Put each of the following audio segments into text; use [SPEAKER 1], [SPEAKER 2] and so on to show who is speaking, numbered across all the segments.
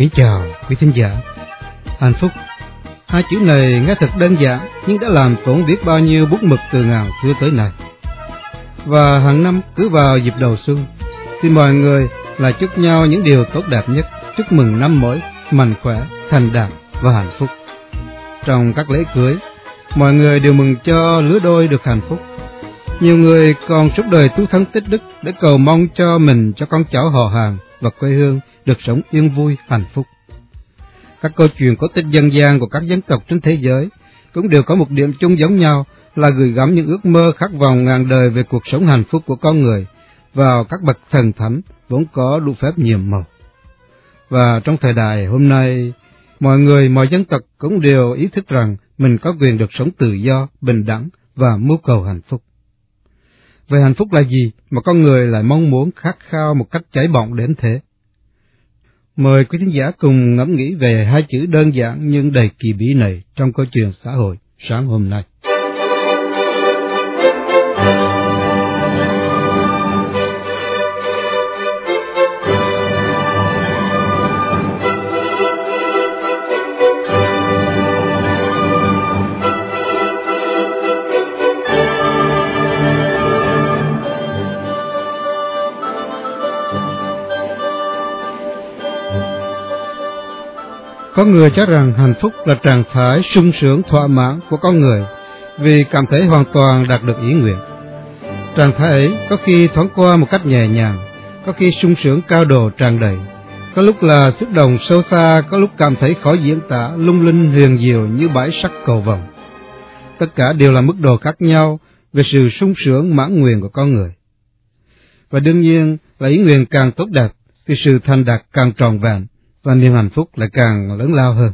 [SPEAKER 1] Kính chào quý thính giả. Hạnh phúc. Hai chữ này nghe thật đơn giản nhưng đã làm tổn biết bao nhiêu bút mực từ ngàn xưa tới nay. Và hàng năm cứ vào dịp đầu xuân thì mọi người là chúc nhau những điều tốt đẹp nhất, chúc mừng năm mới, mạnh khỏe, thành đạt và hạnh phúc. Trong các lễ cưới, mọi người đều mừng cho lứa đôi được hạnh phúc. Nhiều người còn suốt đời tu thân tích đức để cầu mong cho mình, cho con cháu họ hàng và quê hương được sống yên vui, hạnh phúc. Các câu chuyện cổ tích dân gian của các dân tộc trên thế giới cũng đều có một điểm chung giống nhau là gửi gắm những ước mơ khát vọng ngàn đời về cuộc sống hạnh phúc của con người vào các bậc thần thánh vốn có đủ phép nhiệm màu. Và trong thời đại hôm nay, mọi người, mọi dân tộc cũng đều ý thức rằng mình có quyền được sống tự do, bình đẳng và mưu cầu hạnh phúc. Về hạnh phúc là gì mà con người lại mong muốn khát khao một cách cháy bỏng đến thế? Mời quý thính giả cùng ngẫm nghĩ về hai chữ đơn giản nhưng đầy kỳ bí này trong câu chuyện xã hội sáng hôm nay. Có người cho rằng hạnh phúc là trạng thái sung sướng thỏa mãn của con người vì cảm thấy hoàn toàn đạt được ý nguyện. Trạng thái ấy có khi thoáng qua một cách nhẹ nhàng, có khi sung sướng cao độ tràn đầy, có lúc là xúc động sâu xa, có lúc cảm thấy khó diễn tả, lung linh huyền diệu như bãi sắc cầu vồng. Tất cả đều là mức độ khác nhau về sự sung sướng mãn nguyện của con người. Và đương nhiên là ý nguyện càng tốt đẹp thì sự thành đạt càng tròn vẹn và niềm hạnh phúc lại càng lớn lao hơn.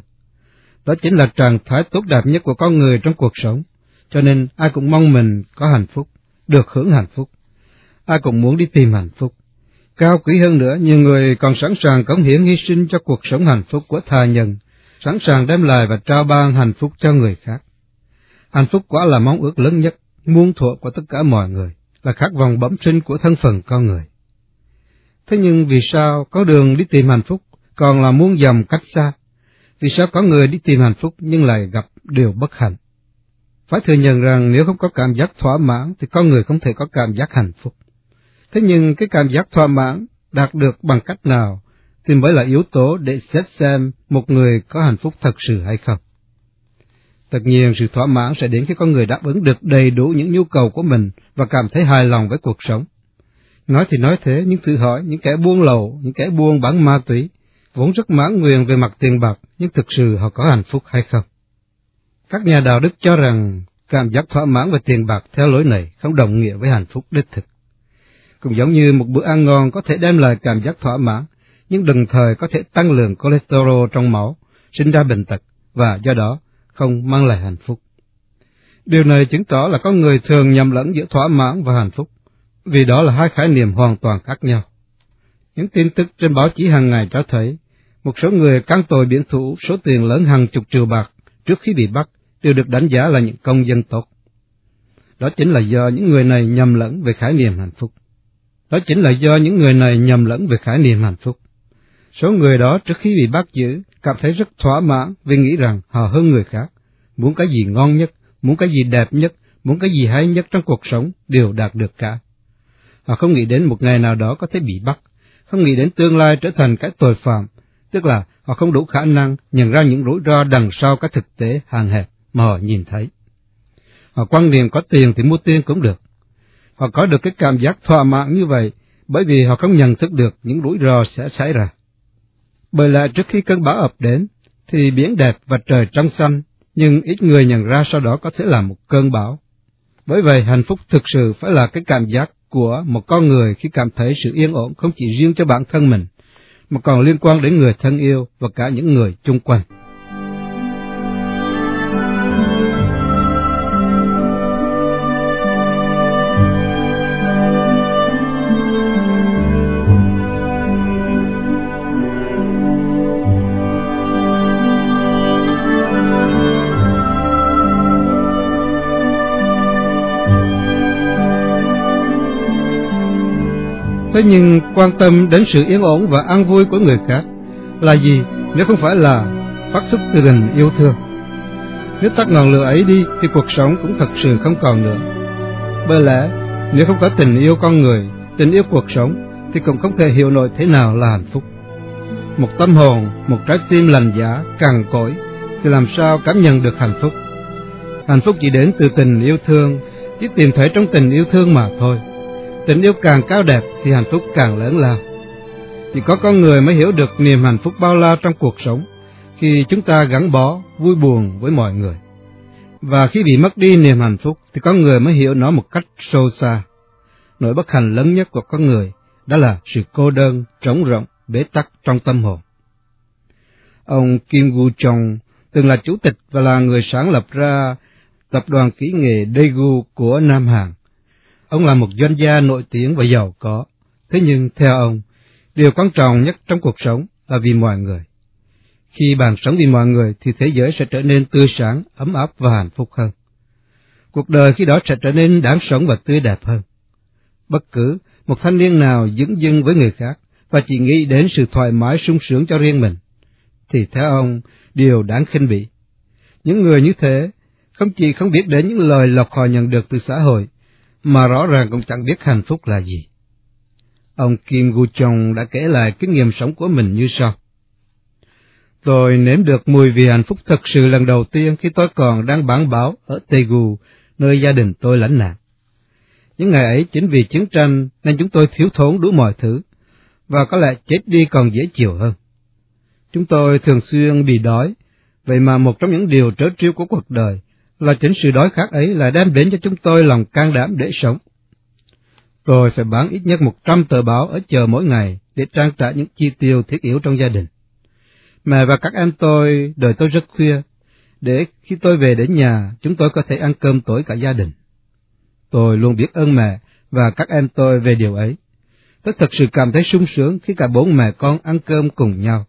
[SPEAKER 1] Đó chính là trạng thái tốt đẹp nhất của con người trong cuộc sống, cho nên ai cũng mong mình có hạnh phúc, được hưởng hạnh phúc. Ai cũng muốn đi tìm hạnh phúc. Cao quý hơn nữa, nhiều người còn sẵn sàng cống hiến hy sinh cho cuộc sống hạnh phúc của tha nhân, sẵn sàng đem lại và trao ban hạnh phúc cho người khác. Hạnh phúc quả là mong ước lớn nhất, muôn thuở của tất cả mọi người, là khát vọng bẩm sinh của thân phận con người. Thế nhưng vì sao có đường đi tìm hạnh phúc còn là muốn dòm cách xa. Vì sao có người đi tìm hạnh phúc nhưng lại gặp điều bất hạnh? Phải thừa nhận rằng nếu không có cảm giác thỏa mãn thì con người không thể có cảm giác hạnh phúc. Thế nhưng cái cảm giác thỏa mãn đạt được bằng cách nào thì mới là yếu tố để xét xem một người có hạnh phúc thật sự hay không. Tất nhiên sự thỏa mãn sẽ đến khi con người đáp ứng được đầy đủ những nhu cầu của mình và cảm thấy hài lòng với cuộc sống. Nói thì nói thế, nhưng tự hỏi những kẻ buôn lậu, những kẻ buôn bán ma túy, vốn rất mãn nguyện về mặt tiền bạc, nhưng thực sự họ có hạnh phúc hay không? Các nhà đạo đức cho rằng cảm giác thỏa mãn về tiền bạc theo lối này không đồng nghĩa với hạnh phúc đích thực. Cũng giống như một bữa ăn ngon có thể đem lại cảm giác thỏa mãn, nhưng đồng thời có thể tăng lượng cholesterol trong máu, sinh ra bệnh tật và do đó không mang lại hạnh phúc. Điều này chứng tỏ là con người thường nhầm lẫn giữa thỏa mãn và hạnh phúc, vì đó là hai khái niệm hoàn toàn khác nhau. Những tin tức trên báo chí hàng ngày cho thấy một số người can tội biển thủ số tiền lớn hàng chục triệu bạc trước khi bị bắt đều được đánh giá là những công dân tốt. Đó chính là do những người này nhầm lẫn về khái niệm hạnh phúc. Đó chính là do những người này nhầm lẫn về khái niệm hạnh phúc. Số người đó trước khi bị bắt giữ cảm thấy rất thỏa mãn vì nghĩ rằng họ hơn người khác, muốn cái gì ngon nhất, muốn cái gì đẹp nhất, muốn cái gì hay nhất trong cuộc sống đều đạt được cả. Họ không nghĩ đến một ngày nào đó có thể bị bắt, không nghĩ đến tương lai trở thành cái tội phạm tức là họ không đủ khả năng nhận ra những rủi ro đằng sau các thực tế hàng hẹp mà họ nhìn thấy. Họ quan niệm có tiền thì mua tiền cũng được. Họ có được cái cảm giác thỏa mãn như vậy bởi vì họ không nhận thức được những rủi ro sẽ xảy ra. Bởi lẽ trước khi cơn bão ập đến, thì biển đẹp và trời trong xanh, nhưng ít người nhận ra sau đó có thể là một cơn bão. Bởi vậy hạnh phúc thực sự phải là cái cảm giác của một con người khi cảm thấy sự yên ổn không chỉ riêng cho bản thân mình, mà còn liên quan đến người thân yêu và cả những người chung quanh. Thế nhưng quan tâm đến sự yên ổn và an vui của người khác là gì nếu không phải là phát xuất từ tình yêu thương? Nếu tắt ngọn lửa ấy đi thì cuộc sống cũng thật sự không còn nữa. Bởi lẽ nếu không có tình yêu con người, tình yêu cuộc sống thì cũng không thể hiểu nổi thế nào là hạnh phúc. Một tâm hồn, một trái tim lành giá, cằn cỗi thì làm sao cảm nhận được hạnh phúc? Hạnh phúc chỉ đến từ tình yêu thương, chỉ tìm thấy trong tình yêu thương mà thôi. Tình yêu càng cao đẹp thì hạnh phúc càng lớn lao. Chỉ có con người mới hiểu được niềm hạnh phúc bao la trong cuộc sống khi chúng ta gắn bó, vui buồn với mọi người. Và khi bị mất đi niềm hạnh phúc thì con người mới hiểu nó một cách sâu xa. Nỗi bất hạnh lớn nhất của con người đó là sự cô đơn, trống rỗng, bế tắc trong tâm hồn. Ông Kim Gu Chong từng là chủ tịch và là người sáng lập ra tập đoàn kỹ nghệ Daegu của Nam Hàn Ông là một doanh gia nổi tiếng và giàu có. Thế nhưng, theo ông, điều quan trọng nhất trong cuộc sống là vì mọi người. Khi bạn sống vì mọi người thì thế giới sẽ trở nên tươi sáng, ấm áp và hạnh phúc hơn. Cuộc đời khi đó sẽ trở nên đáng sống và tươi đẹp hơn. Bất cứ một thanh niên nào dứng dưng với người khác và chỉ nghĩ đến sự thoải mái sung sướng cho riêng mình, thì theo ông, điều đáng khinh bỉ. Những người như thế không chỉ không biết đến những lời lộc họ nhận được từ xã hội, mà rõ ràng cũng chẳng biết hạnh phúc là gì. Ông Kim Gu Chong đã kể lại kinh nghiệm sống của mình như sau. Tôi nếm được mùi vị hạnh phúc thật sự lần đầu tiên khi tôi còn đang bán báo ở Tegu, nơi gia đình tôi lãnh nạn. Những ngày ấy chính vì chiến tranh nên chúng tôi thiếu thốn đủ mọi thứ, và có lẽ chết đi còn dễ chịu hơn. Chúng tôi thường xuyên bị đói, vậy mà một trong những điều trớ trêu của cuộc đời là chính sự đói khát ấy là đem đến cho chúng tôi lòng can đảm để sống. Tôi phải bán ít nhất một trăm tờ báo ở chợ mỗi ngày để trang trải những chi tiêu thiết yếu trong gia đình. Mẹ và các em tôi đợi tôi rất khuya, để khi tôi về đến nhà, chúng tôi có thể ăn cơm tối cả gia đình. Tôi luôn biết ơn mẹ và các em tôi về điều ấy. Tôi thật sự cảm thấy sung sướng khi cả bốn mẹ con ăn cơm cùng nhau.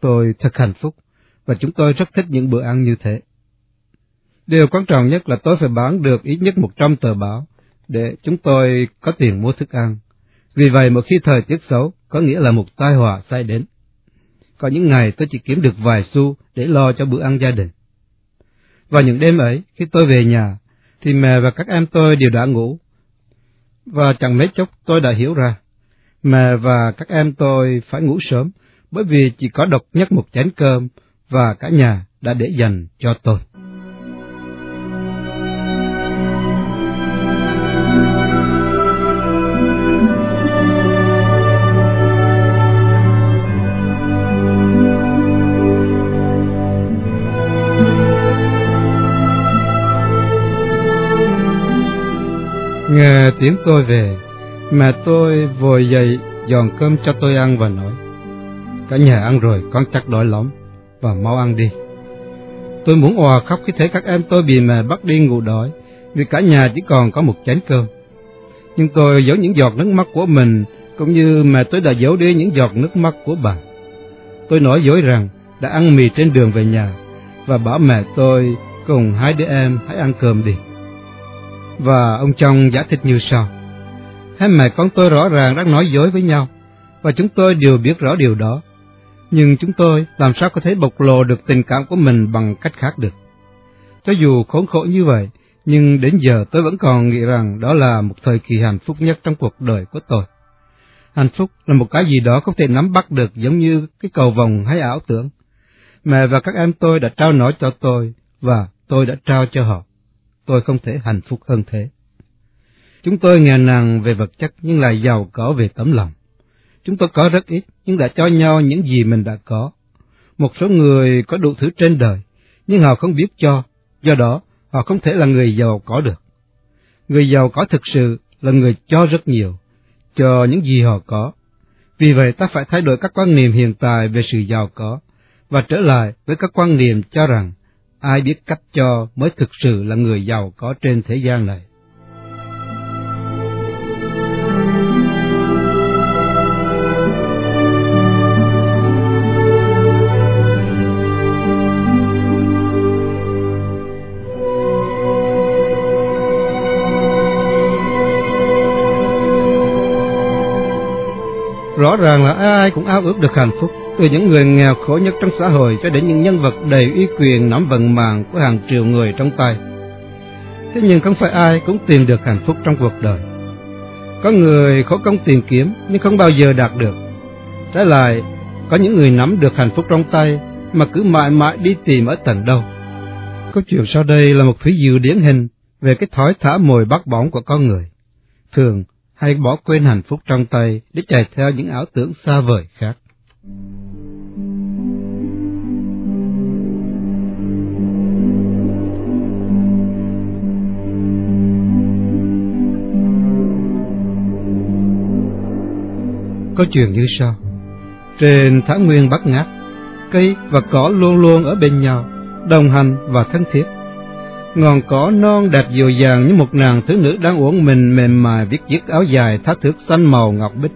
[SPEAKER 1] Tôi thật hạnh phúc, và chúng tôi rất thích những bữa ăn như thế. Điều quan trọng nhất là tôi phải bán được ít nhất 100 tờ báo để chúng tôi có tiền mua thức ăn. Vì vậy một khi thời tiết xấu có nghĩa là một tai họa xảy đến. Có những ngày tôi chỉ kiếm được vài xu để lo cho bữa ăn gia đình. Và những đêm ấy, khi tôi về nhà, thì mẹ và các em tôi đều đã ngủ. Và chẳng mấy chốc tôi đã hiểu ra, mẹ và các em tôi phải ngủ sớm, bởi vì chỉ có độc nhất một chén cơm và cả nhà đã để dành cho tôi. Nghe tiếng tôi về, mẹ tôi vội dậy dọn cơm cho tôi ăn và nói, cả nhà ăn rồi, con chắc đói lắm, và mau ăn đi. Tôi muốn òa khóc khi thấy các em tôi bị mẹ bắt đi ngủ đói, vì cả nhà chỉ còn có một chén cơm. Nhưng tôi giấu những giọt nước mắt của mình, cũng như mẹ tôi đã giấu đi những giọt nước mắt của bà. Tôi nói dối rằng đã ăn mì trên đường về nhà, và bảo mẹ tôi cùng hai đứa em hãy ăn cơm đi. Và ông chồng giải thích như sau. Hai mẹ con tôi rõ ràng đang nói dối với nhau, và chúng tôi đều biết rõ điều đó. Nhưng chúng tôi làm sao có thể bộc lộ được tình cảm của mình bằng cách khác được. Cho dù khốn khổ như vậy, nhưng đến giờ tôi vẫn còn nghĩ rằng đó là một thời kỳ hạnh phúc nhất trong cuộc đời của tôi. Hạnh phúc là một cái gì đó không thể nắm bắt được giống như cái cầu vòng hay ảo tưởng. Mẹ và các em tôi đã trao nó cho tôi, và tôi đã trao cho họ tôi không thể hạnh phúc hơn thế. Chúng tôi nghèo nàn về vật chất nhưng lại giàu có về tấm lòng. Chúng tôi có rất ít nhưng đã cho nhau những gì mình đã có. Một số người có đủ thứ trên đời, nhưng họ không biết cho, do đó họ không thể là người giàu có được. Người giàu có thực sự là người cho rất nhiều, cho những gì họ có. Vì vậy ta phải thay đổi các quan niệm hiện tại về sự giàu có và trở lại với các quan niệm cho rằng ai biết cách cho mới thực sự là người giàu có trên thế gian này. Rõ ràng là ai cũng ao ước được hạnh phúc, từ những người nghèo khổ nhất trong xã hội cho đến những nhân vật đầy uy quyền nắm vận mạng của hàng triệu người trong tay. Thế nhưng không phải ai cũng tìm được hạnh phúc trong cuộc đời. Có người khổ công tìm kiếm nhưng không bao giờ đạt được. Trái lại, có những người nắm được hạnh phúc trong tay mà cứ mãi mãi đi tìm ở tận đâu. Câu chuyện sau đây là một thí dụ điển hình về cái thói thả mồi bắt bóng của con người. Thường, hay bỏ quên hạnh phúc trong tay để chạy theo những ảo tưởng xa vời khác. Có chuyện như sau. Trên thả Nguyên Bắc Ngát, cây và cỏ luôn luôn ở bên nhau, đồng hành và thân thiết ngọn cỏ non đẹp dịu dàng như một nàng thiếu nữ đang uống mình mềm mại viết chiếc áo dài thắt thước xanh màu ngọc bích,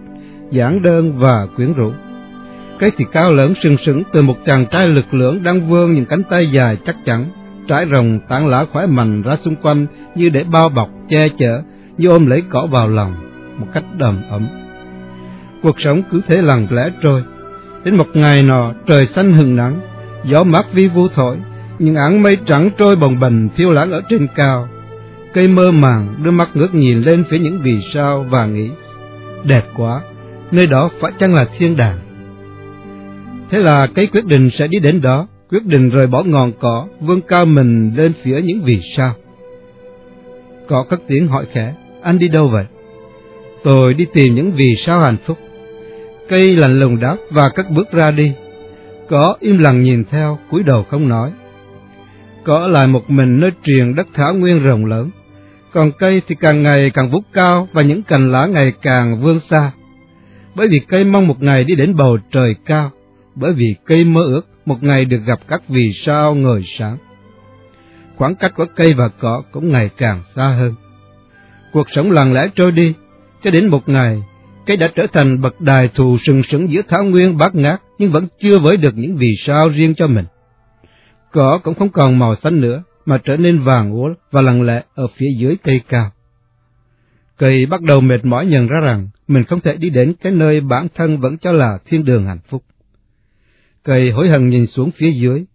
[SPEAKER 1] giản đơn và quyến rũ. Cái thì cao lớn sừng sững từ một chàng trai lực lưỡng đang vươn những cánh tay dài chắc chắn, trải rồng tán lá khỏe mạnh ra xung quanh như để bao bọc, che chở, như ôm lấy cỏ vào lòng, một cách đầm ấm. Cuộc sống cứ thế lặng lẽ trôi, đến một ngày nọ trời xanh hừng nắng, gió mát vi vu thổi, những áng mây trắng trôi bồng bềnh phiêu lãng ở trên cao. Cây mơ màng đưa mắt ngước nhìn lên phía những vì sao và nghĩ, đẹp quá, nơi đó phải chăng là thiên đàng. Thế là cây quyết định sẽ đi đến đó, quyết định rời bỏ ngọn cỏ, vươn cao mình lên phía những vì sao. Cỏ cất tiếng hỏi khẽ, anh đi đâu vậy? Tôi đi tìm những vì sao hạnh phúc. Cây lạnh lùng đáp và cất bước ra đi. Cỏ im lặng nhìn theo, cúi đầu không nói cỏ lại một mình nơi triền đất thảo nguyên rộng lớn. Còn cây thì càng ngày càng vút cao và những cành lá ngày càng vươn xa. Bởi vì cây mong một ngày đi đến bầu trời cao, bởi vì cây mơ ước một ngày được gặp các vì sao ngời sáng. Khoảng cách của cây và cỏ cũng ngày càng xa hơn. Cuộc sống lặng lẽ trôi đi, cho đến một ngày, cây đã trở thành bậc đài thù sừng sững giữa thảo nguyên bát ngát, nhưng vẫn chưa với được những vì sao riêng cho mình. Cỏ cũng không còn màu xanh nữa, mà trở nên vàng úa và lặng lẽ ở phía dưới cây cao. Cây bắt đầu mệt mỏi nhận ra rằng mình không thể đi đến cái nơi bản thân vẫn cho là thiên đường hạnh phúc. Cây hối hận nhìn xuống phía dưới,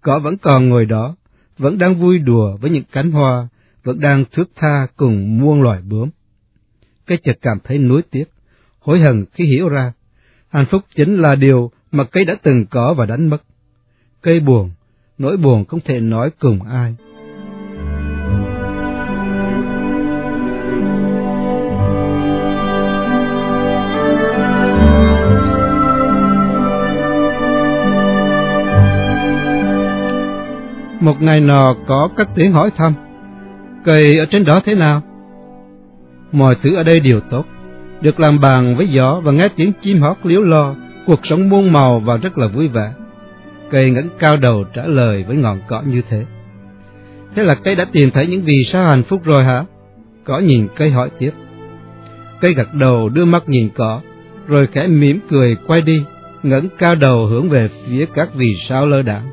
[SPEAKER 1] cỏ vẫn còn ngồi đó, vẫn đang vui đùa với những cánh hoa, vẫn đang thước tha cùng muôn loài bướm. Cây chợt cảm thấy nuối tiếc, hối hận khi hiểu ra, hạnh phúc chính là điều mà cây đã từng có và đánh mất. Cây buồn, nỗi buồn không thể nói cùng ai. Một ngày nọ có các tiếng hỏi thăm, cây ở trên đó thế nào? Mọi thứ ở đây đều tốt, được làm bàn với gió và nghe tiếng chim hót liếu lo, cuộc sống muôn màu và rất là vui vẻ. Cây ngẩng cao đầu trả lời với ngọn cỏ như thế. Thế là cây đã tìm thấy những vì sao hạnh phúc rồi hả? Cỏ nhìn cây hỏi tiếp. Cây gật đầu đưa mắt nhìn cỏ, rồi khẽ mỉm cười quay đi, ngẩng cao đầu hướng về phía các vì sao lơ đãng.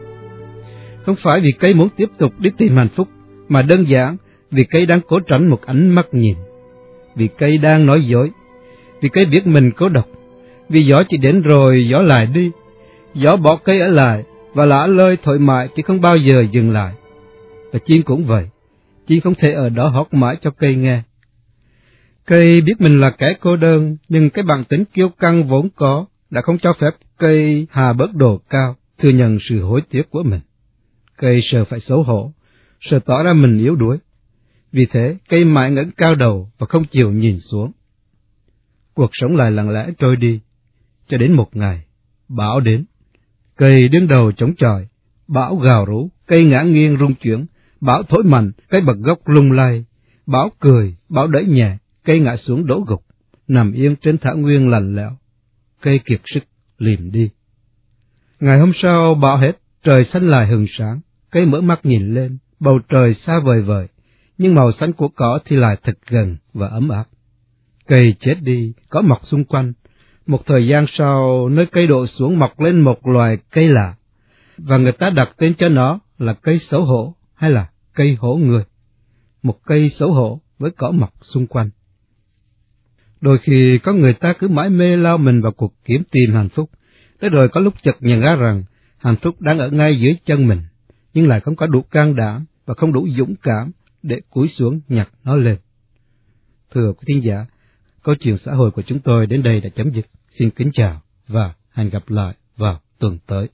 [SPEAKER 1] Không phải vì cây muốn tiếp tục đi tìm hạnh phúc, mà đơn giản vì cây đang cố tránh một ánh mắt nhìn. Vì cây đang nói dối, vì cây biết mình có độc, vì gió chỉ đến rồi gió lại đi, gió bỏ cây ở lại và lả lơi thổi mãi chứ không bao giờ dừng lại. Và chim cũng vậy, chim không thể ở đó hót mãi cho cây nghe. Cây biết mình là kẻ cô đơn, nhưng cái bản tính kiêu căng vốn có đã không cho phép cây hà bớt đồ cao, thừa nhận sự hối tiếc của mình. Cây sợ phải xấu hổ, sợ tỏ ra mình yếu đuối. Vì thế, cây mãi ngẩng cao đầu và không chịu nhìn xuống. Cuộc sống lại lặng lẽ trôi đi, cho đến một ngày, bão đến. Cây đứng đầu chống chọi, bão gào rú, cây ngã nghiêng rung chuyển, bão thổi mạnh, cây bật gốc lung lay, bão cười, bão đẩy nhẹ, cây ngã xuống đổ gục, nằm yên trên thảo nguyên lạnh lẽo. cây kiệt sức, liềm đi. Ngày hôm sau bão hết, trời xanh lại hừng sáng, cây mở mắt nhìn lên, bầu trời xa vời vời, nhưng màu xanh của cỏ thì lại thật gần và ấm áp. Cây chết đi, có mọc xung quanh. Một thời gian sau, nơi cây đổ xuống mọc lên một loài cây lạ, và người ta đặt tên cho nó là cây xấu hổ hay là cây hổ người. Một cây xấu hổ với cỏ mọc xung quanh. Đôi khi có người ta cứ mãi mê lao mình vào cuộc kiếm tìm hạnh phúc, tới rồi có lúc chợt nhận ra rằng hạnh phúc đang ở ngay dưới chân mình, nhưng lại không có đủ can đảm và không đủ dũng cảm để cúi xuống nhặt nó lên. Thưa quý thính giả, câu chuyện xã hội của chúng tôi đến đây đã chấm dứt. Xin kính chào và hẹn gặp lại vào tuần tới.